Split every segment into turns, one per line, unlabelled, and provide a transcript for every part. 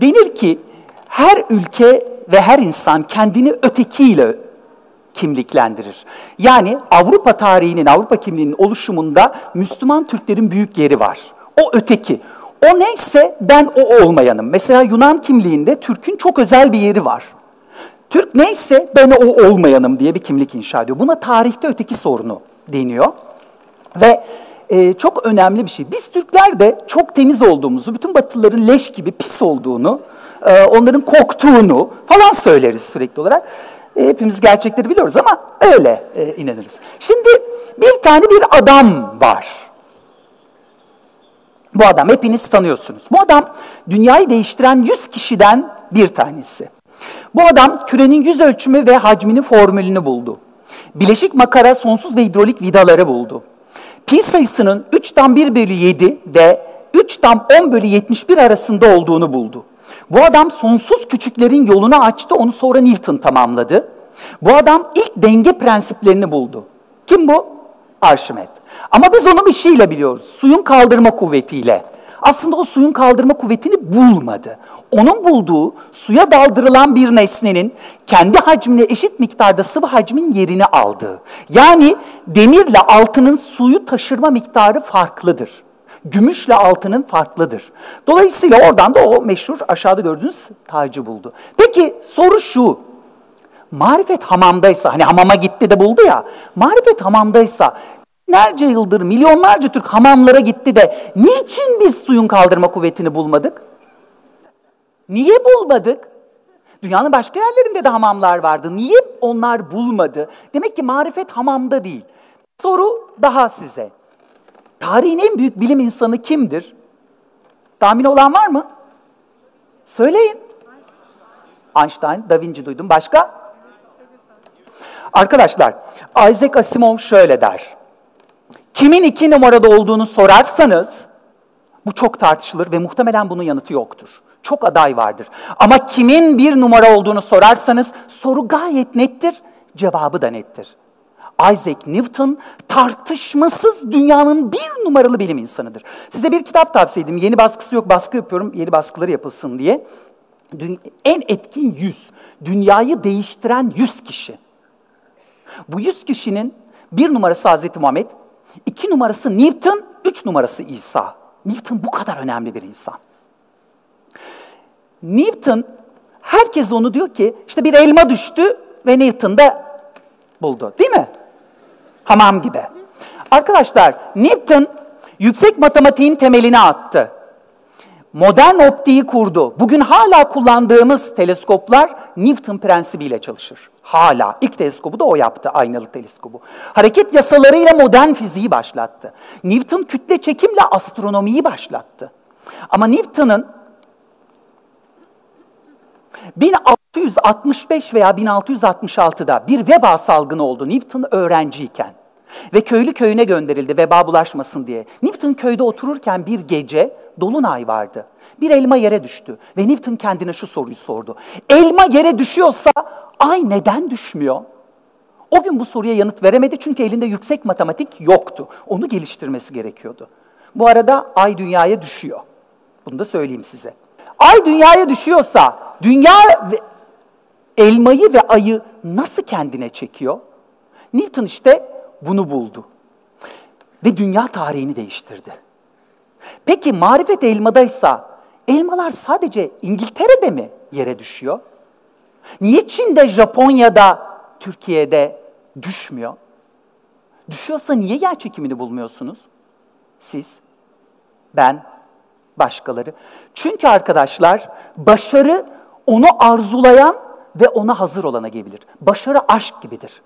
Denir ki her ülke ve her insan kendini ötekiyle kimliklendirir. Yani Avrupa tarihinin, Avrupa kimliğinin oluşumunda Müslüman Türklerin büyük yeri var. O öteki. O neyse ben o olmayanım. Mesela Yunan kimliğinde Türk'ün çok özel bir yeri var. Türk neyse ben o olmayanım diye bir kimlik inşa ediyor. Buna tarihte öteki sorunu deniyor. Ve e, çok önemli bir şey. Biz Türkler de çok temiz olduğumuzu, bütün Batılıların leş gibi pis olduğunu, e, onların koktuğunu falan söyleriz sürekli olarak. E, hepimiz gerçekleri biliyoruz ama öyle e, inanırız. Şimdi bir tane bir adam var. Bu adam hepiniz tanıyorsunuz. Bu adam dünyayı değiştiren 100 kişiden bir tanesi. Bu adam kürenin yüz ölçümü ve hacminin formülünü buldu. Bileşik makara, sonsuz ve hidrolik vidaları buldu. Pi sayısının 3 tam 1 bölü 7 ve 3 tam 10 bölü 71 arasında olduğunu buldu. Bu adam sonsuz küçüklerin yolunu açtı, onu sonra Newton tamamladı. Bu adam ilk denge prensiplerini buldu. Kim bu? Arşimet. Ama biz onu bir şeyle biliyoruz. Suyun kaldırma kuvvetiyle. Aslında o suyun kaldırma kuvvetini bulmadı. Onun bulduğu suya daldırılan bir nesnenin kendi hacmine eşit miktarda sıvı hacmin yerini aldığı. Yani demirle altının suyu taşırma miktarı farklıdır. Gümüşle altının farklıdır. Dolayısıyla oradan da o meşhur aşağıda gördüğünüz tacı buldu. Peki soru şu. Marifet hamamdaysa, hani hamama gitti de buldu ya. Marifet hamamdaysa binlerce yıldır milyonlarca Türk hamamlara gitti de niçin biz suyun kaldırma kuvvetini bulmadık? Niye bulmadık? Dünyanın başka yerlerinde de hamamlar vardı. Niye onlar bulmadı? Demek ki marifet hamamda değil. Soru daha size. Tarihin en büyük bilim insanı kimdir? Tahmin olan var mı? Söyleyin. Einstein, Da Vinci duydum. Başka? Arkadaşlar, Isaac Asimov şöyle der. Kimin iki numarada olduğunu sorarsanız, bu çok tartışılır ve muhtemelen bunun yanıtı yoktur. Çok aday vardır. Ama kimin bir numara olduğunu sorarsanız soru gayet nettir, cevabı da nettir. Isaac Newton tartışmasız dünyanın bir numaralı bilim insanıdır. Size bir kitap tavsiye edeyim. Yeni baskısı yok, baskı yapıyorum. Yeni baskıları yapılsın diye. En etkin yüz, dünyayı değiştiren yüz kişi. Bu yüz kişinin bir numarası Hazreti Muhammed, iki numarası Newton, üç numarası İsa. Newton bu kadar önemli bir insan. Newton, herkes onu diyor ki, işte bir elma düştü ve Newton da buldu. Değil mi? Hamam gibi. Arkadaşlar, Newton yüksek matematiğin temelini attı. Modern optiği kurdu. Bugün hala kullandığımız teleskoplar Newton prensibiyle çalışır. Hala. İlk teleskobu da o yaptı, aynalı teleskobu. Hareket yasalarıyla modern fiziği başlattı. Newton kütle çekimle astronomiyi başlattı. Ama Newton'ın 1665 veya 1666'da bir veba salgını oldu Newton öğrenciyken. Ve köylü köyüne gönderildi veba bulaşmasın diye. Newton köyde otururken bir gece dolunay vardı. Bir elma yere düştü ve Newton kendine şu soruyu sordu. Elma yere düşüyorsa ay neden düşmüyor? O gün bu soruya yanıt veremedi çünkü elinde yüksek matematik yoktu. Onu geliştirmesi gerekiyordu. Bu arada ay dünyaya düşüyor. Bunu da söyleyeyim size. Ay dünyaya düşüyorsa dünya ve elmayı ve ayı nasıl kendine çekiyor? Newton işte bunu buldu. Ve dünya tarihini değiştirdi. Peki marifet elmadaysa elmalar sadece İngiltere'de mi yere düşüyor? Niye Çin'de, Japonya'da, Türkiye'de düşmüyor? Düşüyorsa niye yer çekimini bulmuyorsunuz? Siz, ben, başkaları. Çünkü arkadaşlar başarı onu arzulayan ve ona hazır olana gelir. Başarı aşk gibidir.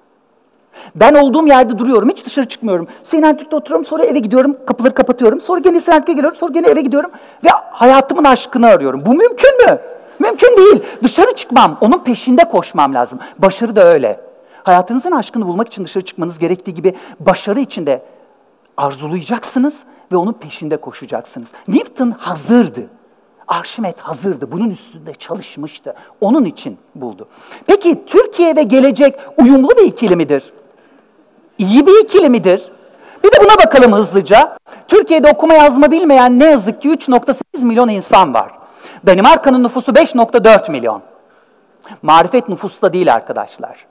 Ben olduğum yerde duruyorum, hiç dışarı çıkmıyorum. Sinantik'te oturuyorum, sonra eve gidiyorum, kapıları kapatıyorum. Sonra gene Sinantik'e geliyorum, sonra gene eve gidiyorum. Ve hayatımın aşkını arıyorum. Bu mümkün mü? Mümkün değil. Dışarı çıkmam, onun peşinde koşmam lazım. Başarı da öyle. Hayatınızın aşkını bulmak için dışarı çıkmanız gerektiği gibi başarı için de arzulayacaksınız ve onun peşinde koşacaksınız. Newton hazırdı. Arşimet hazırdı. Bunun üstünde çalışmıştı. Onun için buldu. Peki Türkiye ve gelecek uyumlu bir ikili midir? İyi bir ikili midir? Bir de buna bakalım hızlıca. Türkiye'de okuma yazma bilmeyen ne yazık ki 3.8 milyon insan var. Danimarka'nın nüfusu 5.4 milyon. Marifet nüfusta değil arkadaşlar.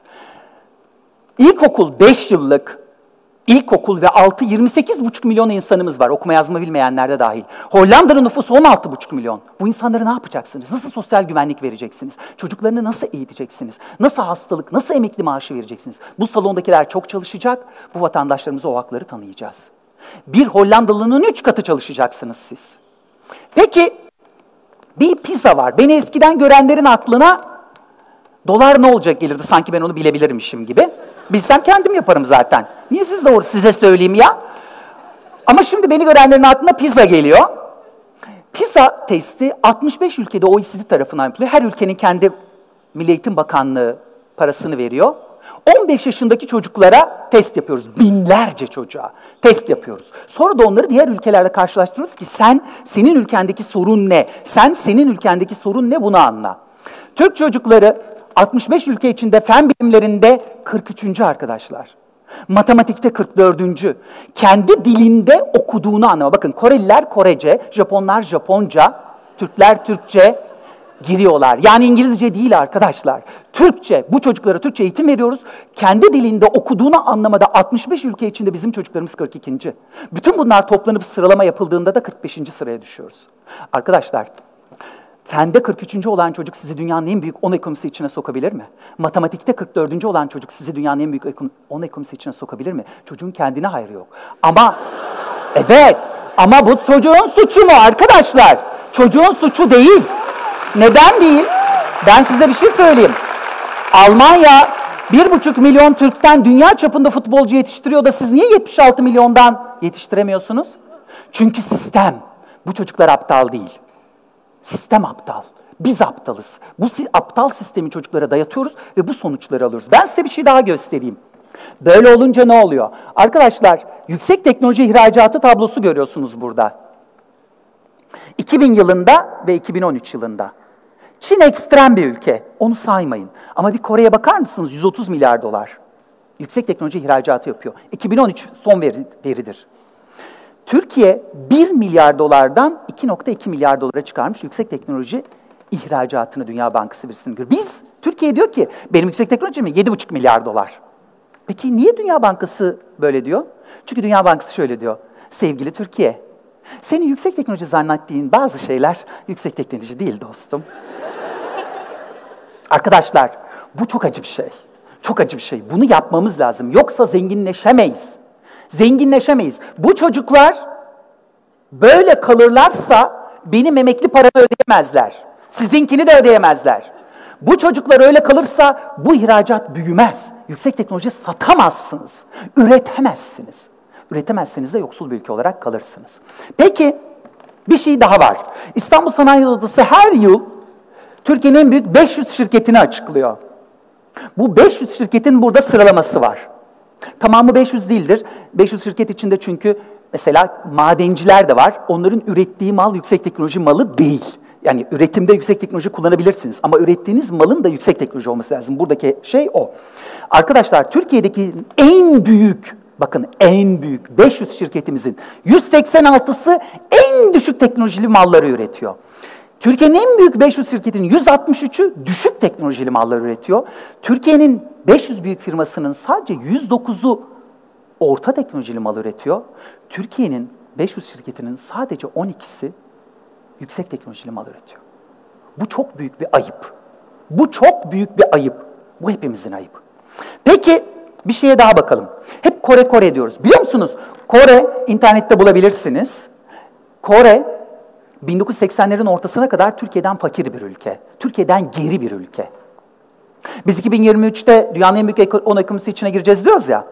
İlkokul 5 yıllık İlkokul ve 6 28,5 milyon insanımız var. Okuma yazma bilmeyenler de dahil. Hollanda'nın nüfusu 16,5 milyon. Bu insanları ne yapacaksınız? Nasıl sosyal güvenlik vereceksiniz? Çocuklarını nasıl eğiteceksiniz? Nasıl hastalık, nasıl emekli maaşı vereceksiniz? Bu salondakiler çok çalışacak. Bu vatandaşlarımıza o hakları tanıyacağız. Bir Hollandalı'nın üç katı çalışacaksınız siz. Peki bir pizza var. Beni eskiden görenlerin aklına dolar ne olacak gelirdi sanki ben onu bilebilirmişim gibi. Bilsem kendim yaparım zaten. Niye siz doğru size söyleyeyim ya? Ama şimdi beni görenlerin aklına pizza geliyor. Pizza testi 65 ülkede OECD tarafından yapılıyor. Her ülkenin kendi Milli Eğitim Bakanlığı parasını veriyor. 15 yaşındaki çocuklara test yapıyoruz. Binlerce çocuğa test yapıyoruz. Sonra da onları diğer ülkelerle karşılaştırıyoruz ki sen, senin ülkendeki sorun ne? Sen, senin ülkendeki sorun ne bunu anla. Türk çocukları 65 ülke içinde fen bilimlerinde 43. arkadaşlar. Matematikte 44. Kendi dilinde okuduğunu anlama. Bakın Koreliler Korece, Japonlar Japonca, Türkler Türkçe giriyorlar. Yani İngilizce değil arkadaşlar. Türkçe. Bu çocuklara Türkçe eğitim veriyoruz. Kendi dilinde okuduğunu anlamada 65 ülke içinde bizim çocuklarımız 42. Bütün bunlar toplanıp sıralama yapıldığında da 45. sıraya düşüyoruz. Arkadaşlar Fende 43. olan çocuk sizi dünyanın en büyük 10 ekonomisi içine sokabilir mi? Matematikte 44. olan çocuk sizi dünyanın en büyük 10 ekonomisi içine sokabilir mi? Çocuğun kendine hayrı yok. Ama evet ama bu çocuğun suçu mu arkadaşlar? Çocuğun suçu değil. Neden değil? Ben size bir şey söyleyeyim. Almanya bir buçuk milyon Türk'ten dünya çapında futbolcu yetiştiriyor da siz niye 76 milyondan yetiştiremiyorsunuz? Çünkü sistem. Bu çocuklar aptal değil. Sistem aptal. Biz aptalız. Bu aptal sistemi çocuklara dayatıyoruz ve bu sonuçları alıyoruz. Ben size bir şey daha göstereyim. Böyle olunca ne oluyor? Arkadaşlar yüksek teknoloji ihracatı tablosu görüyorsunuz burada. 2000 yılında ve 2013 yılında. Çin ekstrem bir ülke. Onu saymayın. Ama bir Kore'ye bakar mısınız? 130 milyar dolar. Yüksek teknoloji ihracatı yapıyor. 2013 son veri, veridir. Türkiye 1 milyar dolardan 2.2 milyar dolara çıkarmış yüksek teknoloji ihracatını Dünya Bankası birisinin göre. Biz, Türkiye diyor ki benim yüksek teknoloji mi? 7,5 milyar dolar. Peki niye Dünya Bankası böyle diyor? Çünkü Dünya Bankası şöyle diyor. Sevgili Türkiye, senin yüksek teknoloji zannettiğin bazı şeyler yüksek teknoloji değil dostum. Arkadaşlar, bu çok acı bir şey. Çok acı bir şey. Bunu yapmamız lazım. Yoksa zenginleşemeyiz zenginleşemeyiz. Bu çocuklar böyle kalırlarsa benim emekli paramı ödeyemezler. Sizinkini de ödeyemezler. Bu çocuklar öyle kalırsa bu ihracat büyümez. Yüksek teknoloji satamazsınız. Üretemezsiniz. Üretemezseniz de yoksul bir ülke olarak kalırsınız. Peki bir şey daha var. İstanbul Sanayi Odası her yıl Türkiye'nin en büyük 500 şirketini açıklıyor. Bu 500 şirketin burada sıralaması var. Tamamı 500 değildir. 500 şirket içinde çünkü mesela madenciler de var. Onların ürettiği mal yüksek teknoloji malı değil. Yani üretimde yüksek teknoloji kullanabilirsiniz ama ürettiğiniz malın da yüksek teknoloji olması lazım. Buradaki şey o. Arkadaşlar Türkiye'deki en büyük bakın en büyük 500 şirketimizin 186'sı en düşük teknolojili malları üretiyor. Türkiye'nin en büyük 500 şirketinin 163'ü düşük teknolojili mallar üretiyor. Türkiye'nin 500 büyük firmasının sadece 109'u orta teknolojili mal üretiyor. Türkiye'nin 500 şirketinin sadece 12'si yüksek teknolojili mal üretiyor. Bu çok büyük bir ayıp. Bu çok büyük bir ayıp. Bu hepimizin ayıbı. Peki bir şeye daha bakalım. Hep Kore Kore diyoruz. Biliyor musunuz? Kore internette bulabilirsiniz. Kore 1980'lerin ortasına kadar Türkiye'den fakir bir ülke. Türkiye'den geri bir ülke. Biz 2023'te dünyanın en büyük 10 ekonomisi içine gireceğiz diyoruz ya.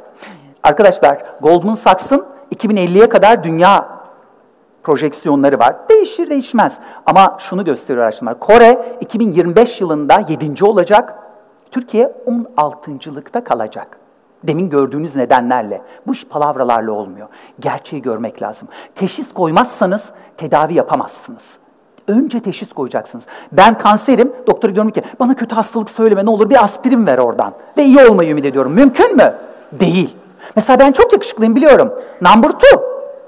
Arkadaşlar Goldman Sachs'ın 2050'ye kadar dünya projeksiyonları var. Değişir değişmez. Ama şunu gösteriyor araştırmalar. Kore 2025 yılında 7. olacak. Türkiye 16.lıkta kalacak. Demin gördüğünüz nedenlerle. Bu iş palavralarla olmuyor. Gerçeği görmek lazım. Teşhis koymazsanız tedavi yapamazsınız. Önce teşhis koyacaksınız. Ben kanserim, doktor diyorum ki bana kötü hastalık söyleme ne olur bir aspirin ver oradan. Ve iyi olmayı ümit ediyorum. Mümkün mü? Değil. Mesela ben çok yakışıklıyım biliyorum. Number two.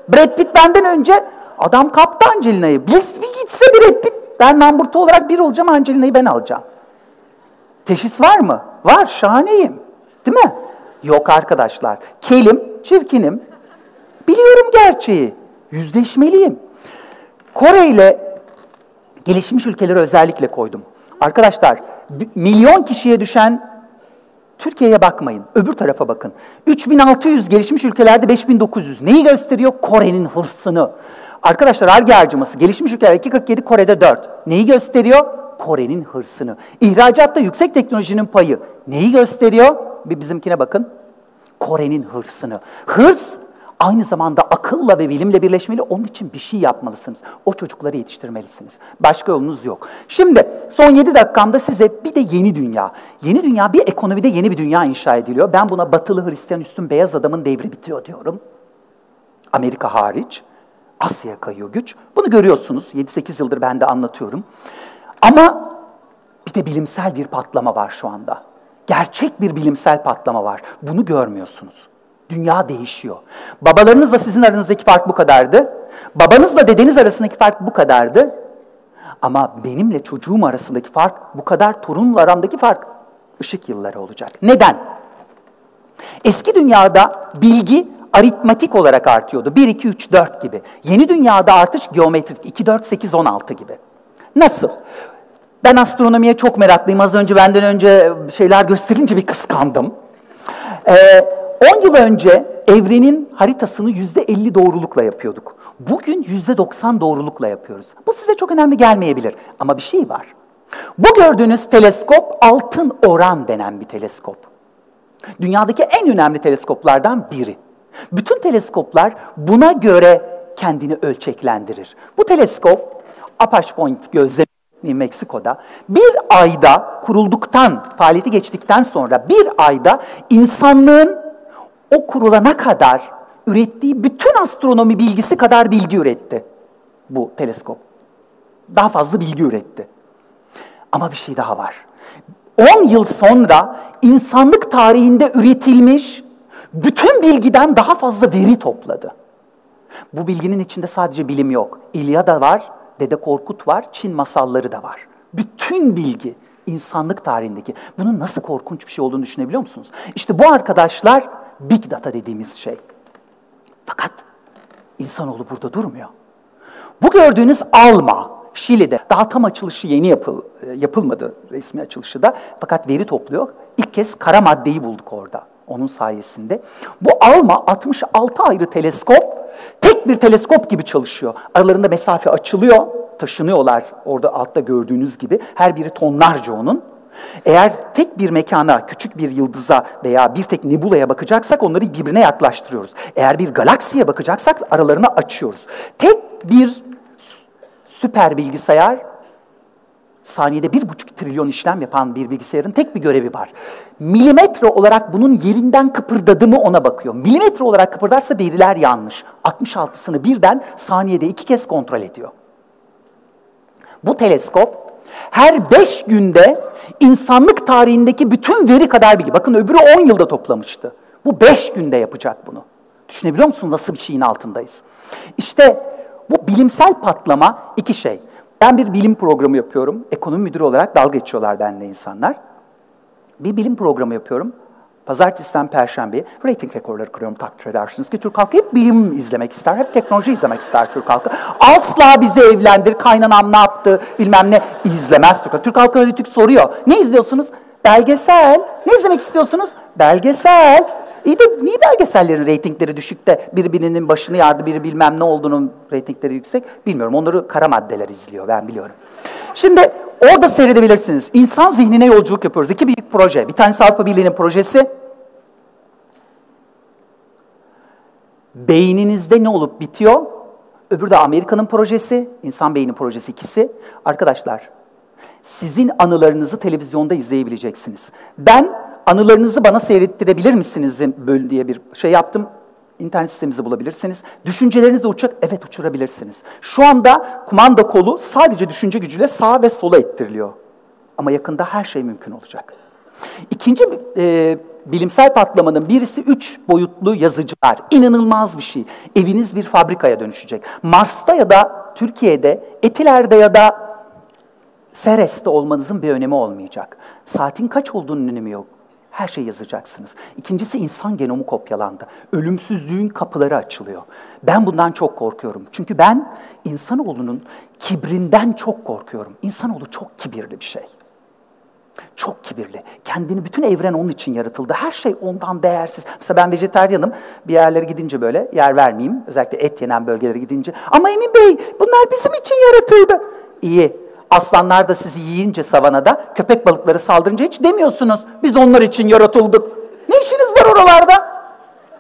Brad Pitt benden önce adam kaptı Angelina'yı. Biz bir gitse Brad Pitt ben number two olarak bir olacağım Angelina'yı ben alacağım. Teşhis var mı? Var şahaneyim. Değil mi? Yok arkadaşlar. Kelim, çirkinim. Biliyorum gerçeği. Yüzleşmeliyim. Kore ile gelişmiş ülkeleri özellikle koydum. Arkadaşlar milyon kişiye düşen Türkiye'ye bakmayın. Öbür tarafa bakın. 3600 gelişmiş ülkelerde 5900. Neyi gösteriyor? Kore'nin hırsını. Arkadaşlar arge harcaması gelişmiş ülkeler 2.47 Kore'de 4. Neyi gösteriyor? Kore'nin hırsını. İhracatta yüksek teknolojinin payı. Neyi gösteriyor? Bir bizimkine bakın. Kore'nin hırsını. Hırs aynı zamanda akılla ve bilimle birleşmeli. Onun için bir şey yapmalısınız. O çocukları yetiştirmelisiniz. Başka yolunuz yok. Şimdi son 7 dakikamda size bir de yeni dünya. Yeni dünya bir ekonomide yeni bir dünya inşa ediliyor. Ben buna batılı Hristiyan üstün beyaz adamın devri bitiyor diyorum. Amerika hariç. Asya'ya kayıyor güç. Bunu görüyorsunuz. 7-8 yıldır ben de anlatıyorum. Ama bir de bilimsel bir patlama var şu anda. Gerçek bir bilimsel patlama var. Bunu görmüyorsunuz. Dünya değişiyor. Babalarınızla sizin aranızdaki fark bu kadardı. Babanızla dedeniz arasındaki fark bu kadardı. Ama benimle çocuğum arasındaki fark bu kadar torunla aramdaki fark ışık yılları olacak. Neden? Eski dünyada bilgi aritmatik olarak artıyordu. 1, 2, 3, 4 gibi. Yeni dünyada artış geometrik. 2, 4, 8, 16 gibi. Nasıl? Ben astronomiye çok meraklıyım. Az önce benden önce şeyler gösterince bir kıskandım. Ee, 10 yıl önce evrenin haritasını yüzde 50 doğrulukla yapıyorduk. Bugün yüzde 90 doğrulukla yapıyoruz. Bu size çok önemli gelmeyebilir ama bir şey var. Bu gördüğünüz teleskop altın oran denen bir teleskop. Dünyadaki en önemli teleskoplardan biri. Bütün teleskoplar buna göre kendini ölçeklendirir. Bu teleskop Apache Point gözlemi Meksiko'da bir ayda kurulduktan, faaliyeti geçtikten sonra bir ayda insanlığın o kurulana kadar ürettiği bütün astronomi bilgisi kadar bilgi üretti bu teleskop. Daha fazla bilgi üretti. Ama bir şey daha var. 10 yıl sonra insanlık tarihinde üretilmiş bütün bilgiden daha fazla veri topladı. Bu bilginin içinde sadece bilim yok. İlyada var, Dede Korkut var, Çin masalları da var. Bütün bilgi insanlık tarihindeki. Bunun nasıl korkunç bir şey olduğunu düşünebiliyor musunuz? İşte bu arkadaşlar Big Data dediğimiz şey. Fakat insanoğlu burada durmuyor. Bu gördüğünüz Alma, Şili'de daha tam açılışı yeni yapıl, yapılmadı resmi açılışı da. Fakat veri topluyor. İlk kez kara maddeyi bulduk orada onun sayesinde. Bu Alma 66 ayrı teleskop tek bir teleskop gibi çalışıyor. Aralarında mesafe açılıyor, taşınıyorlar orada altta gördüğünüz gibi. Her biri tonlarca onun. Eğer tek bir mekana, küçük bir yıldıza veya bir tek nebulaya bakacaksak onları birbirine yaklaştırıyoruz. Eğer bir galaksiye bakacaksak aralarını açıyoruz. Tek bir süper bilgisayar saniyede bir buçuk trilyon işlem yapan bir bilgisayarın tek bir görevi var. Milimetre olarak bunun yerinden kıpırdadı mı ona bakıyor. Milimetre olarak kıpırdarsa veriler yanlış. 66'sını birden saniyede iki kez kontrol ediyor. Bu teleskop her beş günde insanlık tarihindeki bütün veri kadar bilgi. Bakın öbürü 10 yılda toplamıştı. Bu beş günde yapacak bunu. Düşünebiliyor musunuz nasıl bir şeyin altındayız? İşte bu bilimsel patlama iki şey. Ben bir bilim programı yapıyorum. Ekonomi müdürü olarak dalga geçiyorlar benimle insanlar. Bir bilim programı yapıyorum. Pazartesiden Perşembe rating rekorları kırıyorum takdir edersiniz ki Türk halkı hep bilim izlemek ister, hep teknoloji izlemek ister Türk halkı. Asla bizi evlendir, kaynanam ne yaptı bilmem ne izlemez Türk halkı. Türk halkı analitik soruyor. Ne izliyorsunuz? Belgesel. Ne izlemek istiyorsunuz? Belgesel. İyi de niye belgesellerin reytingleri düşük de birbirinin başını yardı, biri bilmem ne olduğunun reytingleri yüksek? Bilmiyorum. Onları kara maddeler izliyor, ben biliyorum. Şimdi orada seyredebilirsiniz. İnsan zihnine yolculuk yapıyoruz. İki büyük proje. Bir tanesi Avrupa Birliği'nin projesi. Beyninizde ne olup bitiyor? Öbürü de Amerika'nın projesi, insan beyni projesi ikisi. Arkadaşlar, sizin anılarınızı televizyonda izleyebileceksiniz. Ben anılarınızı bana seyrettirebilir misiniz bölüm diye bir şey yaptım. İnternet sitemizi bulabilirsiniz. Düşüncelerinizi uçak, evet uçurabilirsiniz. Şu anda kumanda kolu sadece düşünce gücüyle sağa ve sola ettiriliyor. Ama yakında her şey mümkün olacak. İkinci e, bilimsel patlamanın birisi üç boyutlu yazıcılar. İnanılmaz bir şey. Eviniz bir fabrikaya dönüşecek. Mars'ta ya da Türkiye'de, Etiler'de ya da Seres'te olmanızın bir önemi olmayacak. Saatin kaç olduğunun önemi yok. Her şeyi yazacaksınız. İkincisi insan genomu kopyalandı. Ölümsüzlüğün kapıları açılıyor. Ben bundan çok korkuyorum. Çünkü ben insanoğlunun kibrinden çok korkuyorum. İnsanoğlu çok kibirli bir şey. Çok kibirli. Kendini bütün evren onun için yaratıldı. Her şey ondan değersiz. Mesela ben vejeteryanım. Bir yerlere gidince böyle yer vermeyeyim. Özellikle et yenen bölgelere gidince. Ama Emin Bey bunlar bizim için yaratıldı. İyi. Aslanlar da sizi yiyince savanada, köpek balıkları saldırınca hiç demiyorsunuz. Biz onlar için yaratıldık. Ne işiniz var oralarda?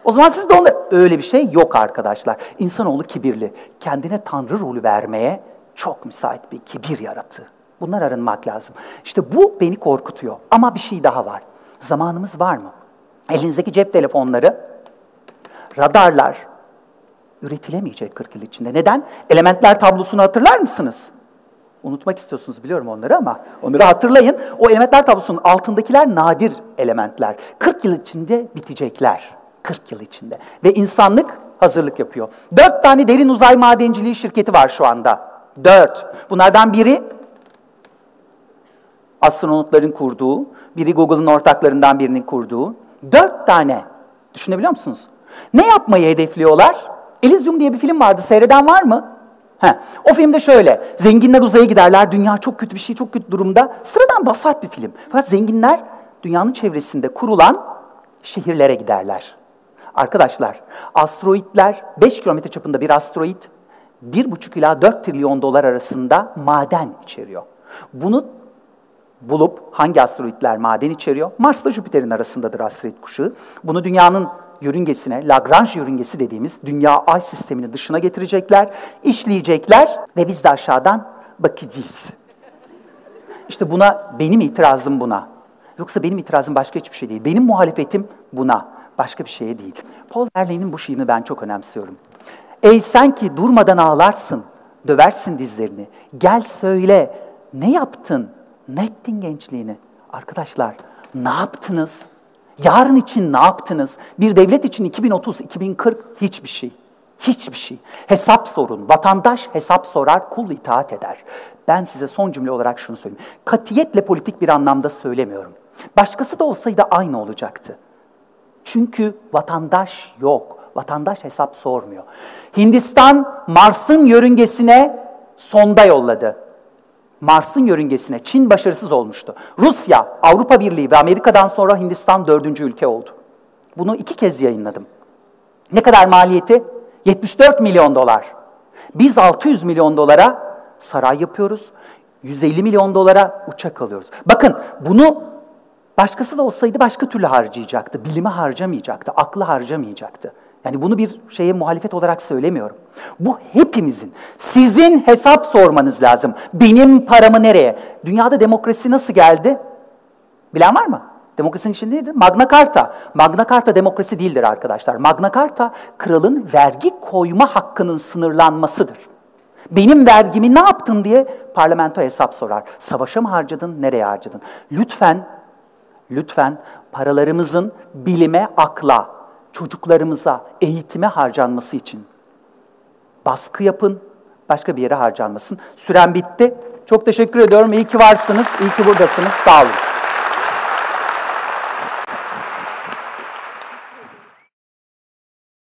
O zaman siz de onlar... Öyle bir şey yok arkadaşlar. İnsanoğlu kibirli. Kendine tanrı rolü vermeye çok müsait bir kibir yaratı. Bunlar arınmak lazım. İşte bu beni korkutuyor. Ama bir şey daha var. Zamanımız var mı? Elinizdeki cep telefonları, radarlar üretilemeyecek 40 yıl içinde. Neden? Elementler tablosunu hatırlar mısınız? Unutmak istiyorsunuz biliyorum onları ama onları hatırlayın. O elementler tablosunun altındakiler nadir elementler. 40 yıl içinde bitecekler. 40 yıl içinde. Ve insanlık hazırlık yapıyor. Dört tane derin uzay madenciliği şirketi var şu anda. Dört. Bunlardan biri astronotların kurduğu, biri Google'ın ortaklarından birinin kurduğu. Dört tane. Düşünebiliyor musunuz? Ne yapmayı hedefliyorlar? Elysium diye bir film vardı. Seyreden var mı? He. O filmde şöyle, zenginler uzaya giderler, dünya çok kötü bir şey, çok kötü durumda. Sıradan basit bir film. Fakat zenginler dünyanın çevresinde kurulan şehirlere giderler. Arkadaşlar, asteroidler 5 kilometre çapında bir asteroid 1,5 ila 4 trilyon dolar arasında maden içeriyor. Bunu bulup hangi asteroidler maden içeriyor? Mars ile Jüpiter'in arasındadır asteroid kuşağı. Bunu dünyanın yörüngesine, Lagrange yörüngesi dediğimiz dünya ay sistemini dışına getirecekler, işleyecekler ve biz de aşağıdan bakacağız. İşte buna, benim itirazım buna. Yoksa benim itirazım başka hiçbir şey değil. Benim muhalefetim buna, başka bir şeye değil. Paul Verlaine'in bu şiirini ben çok önemsiyorum. Ey sen ki durmadan ağlarsın, döversin dizlerini. Gel söyle, ne yaptın, ne ettin gençliğini? Arkadaşlar, ne yaptınız? Yarın için ne yaptınız? Bir devlet için 2030, 2040 hiçbir şey. Hiçbir şey. Hesap sorun. Vatandaş hesap sorar, kul itaat eder. Ben size son cümle olarak şunu söyleyeyim. Katiyetle politik bir anlamda söylemiyorum. Başkası da olsaydı aynı olacaktı. Çünkü vatandaş yok. Vatandaş hesap sormuyor. Hindistan Mars'ın yörüngesine sonda yolladı. Mars'ın yörüngesine Çin başarısız olmuştu. Rusya, Avrupa Birliği ve Amerika'dan sonra Hindistan dördüncü ülke oldu. Bunu iki kez yayınladım. Ne kadar maliyeti? 74 milyon dolar. Biz 600 milyon dolara saray yapıyoruz. 150 milyon dolara uçak alıyoruz. Bakın bunu başkası da olsaydı başka türlü harcayacaktı. Bilime harcamayacaktı, aklı harcamayacaktı. Yani bunu bir şeye muhalefet olarak söylemiyorum. Bu hepimizin. Sizin hesap sormanız lazım. Benim paramı nereye? Dünyada demokrasi nasıl geldi? Bilen var mı? Demokrasinin içinde nedir? Magna Carta. Magna Carta demokrasi değildir arkadaşlar. Magna Carta kralın vergi koyma hakkının sınırlanmasıdır. Benim vergimi ne yaptın diye parlamento hesap sorar. Savaşa mı harcadın, nereye harcadın? Lütfen, lütfen paralarımızın bilime, akla, çocuklarımıza, eğitime harcanması için baskı yapın, başka bir yere harcanmasın. Süren bitti. Çok teşekkür ediyorum. İyi ki varsınız, iyi ki buradasınız. Sağ olun.